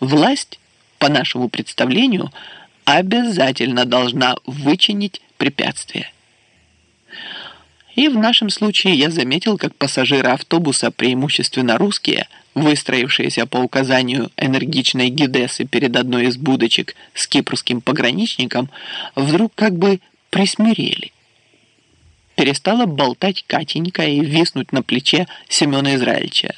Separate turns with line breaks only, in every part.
Власть, по нашему представлению, обязательно должна вычинить препятствия. И в нашем случае я заметил, как пассажиры автобуса, преимущественно русские, выстроившиеся по указанию энергичной гидесы перед одной из будочек с кипрским пограничником, вдруг как бы присмирели. Перестала болтать Катенька и виснуть на плече Семена Израильевича.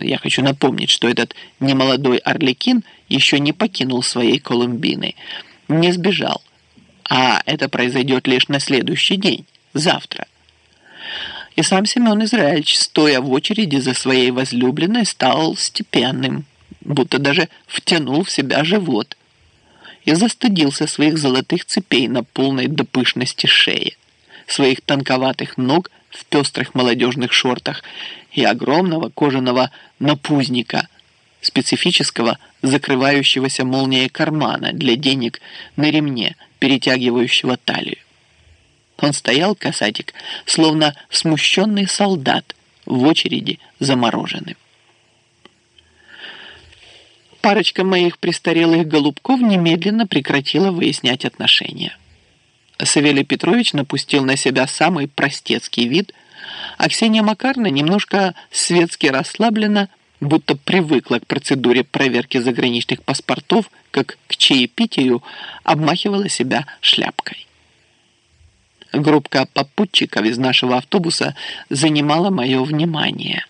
Я хочу напомнить, что этот немолодой Орликин еще не покинул своей Колумбины, не сбежал, а это произойдет лишь на следующий день, завтра. И сам Семен Израильевич, стоя в очереди за своей возлюбленной, стал степенным, будто даже втянул в себя живот и застыдился своих золотых цепей на полной до шее, своих тонковатых ног в пестрых молодежных шортах и огромного кожаного напузника, специфического закрывающегося молнией кармана для денег на ремне, перетягивающего талию. Он стоял, касатик, словно смущенный солдат в очереди замороженным. Парочка моих престарелых голубков немедленно прекратила выяснять отношения. Савелий Петрович напустил на себя самый простецкий вид, а Ксения Макарна немножко светски расслаблена, будто привыкла к процедуре проверки заграничных паспортов, как к чаепитию, обмахивала себя шляпкой. Группка попутчиков из нашего автобуса занимала мое внимание.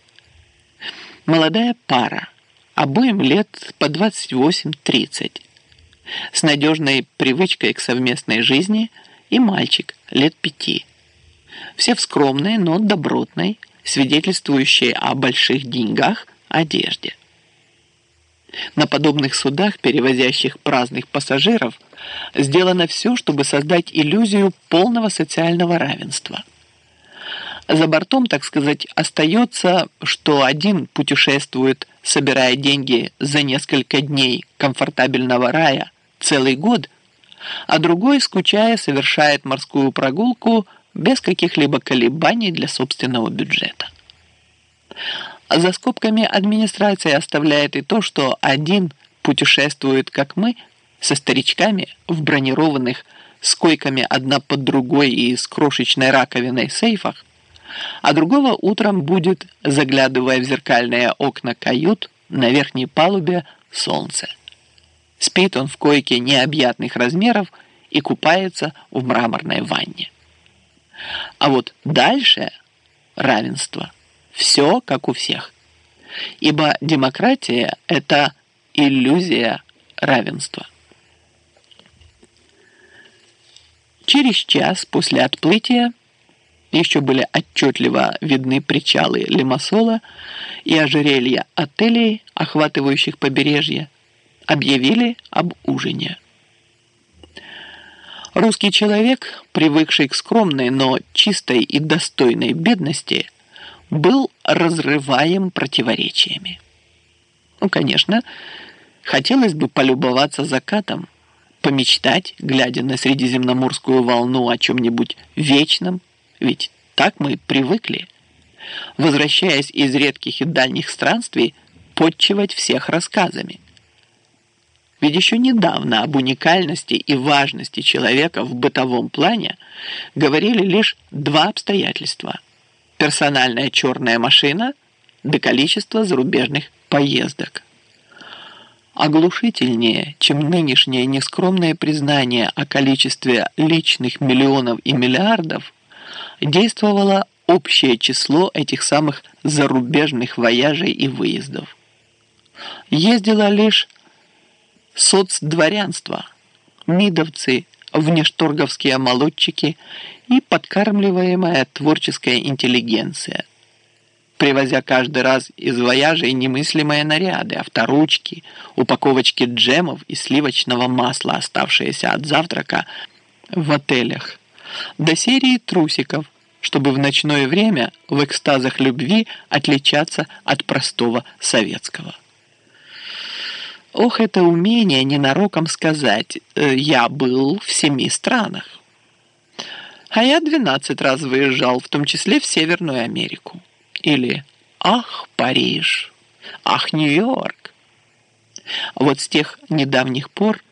Молодая пара, обоим лет по 28-30, с надежной привычкой к совместной жизни и мальчик лет пяти. Все в скромной, но добротной, свидетельствующей о больших деньгах одежде. На подобных судах, перевозящих праздных пассажиров, сделано все, чтобы создать иллюзию полного социального равенства. За бортом, так сказать, остается, что один путешествует, собирая деньги за несколько дней комфортабельного рая целый год, а другой, скучая, совершает морскую прогулку без каких-либо колебаний для собственного бюджета. За скобками администрация оставляет и то, что один путешествует, как мы, со старичками в бронированных, с койками одна под другой и с крошечной раковиной сейфах, а другого утром будет, заглядывая в зеркальные окна кают, на верхней палубе солнце. Спит он в койке необъятных размеров и купается в мраморной ванне. А вот дальше равенство – все как у всех. Ибо демократия – это иллюзия равенства. Через час после отплытия еще были отчетливо видны причалы Лимассола и ожерелья отелей, охватывающих побережье, объявили об ужине. Русский человек, привыкший к скромной, но чистой и достойной бедности, был разрываем противоречиями. Ну, конечно, хотелось бы полюбоваться закатом, помечтать, глядя на средиземноморскую волну о чем-нибудь вечном, ведь так мы привыкли. Возвращаясь из редких и дальних странствий, подчивать всех рассказами. Ведь еще недавно об уникальности и важности человека в бытовом плане говорили лишь два обстоятельства – персональная черная машина до количества зарубежных поездок. Оглушительнее, чем нынешнее нескромное признание о количестве личных миллионов и миллиардов, действовало общее число этих самых зарубежных вояжей и выездов. Ездило лишь соцдворянство, мидовцы, внешторговские молодчики и подкармливаемая творческая интеллигенция, привозя каждый раз из вояжей немыслимые наряды, авторучки, упаковочки джемов и сливочного масла, оставшиеся от завтрака в отелях, до серии трусиков, чтобы в ночное время в экстазах любви отличаться от простого советского. Ох, это умение ненароком сказать э, «я был в семи странах». А я 12 раз выезжал, в том числе в Северную Америку. Или «Ах, Париж! Ах, Нью-Йорк!» Вот с тех недавних пор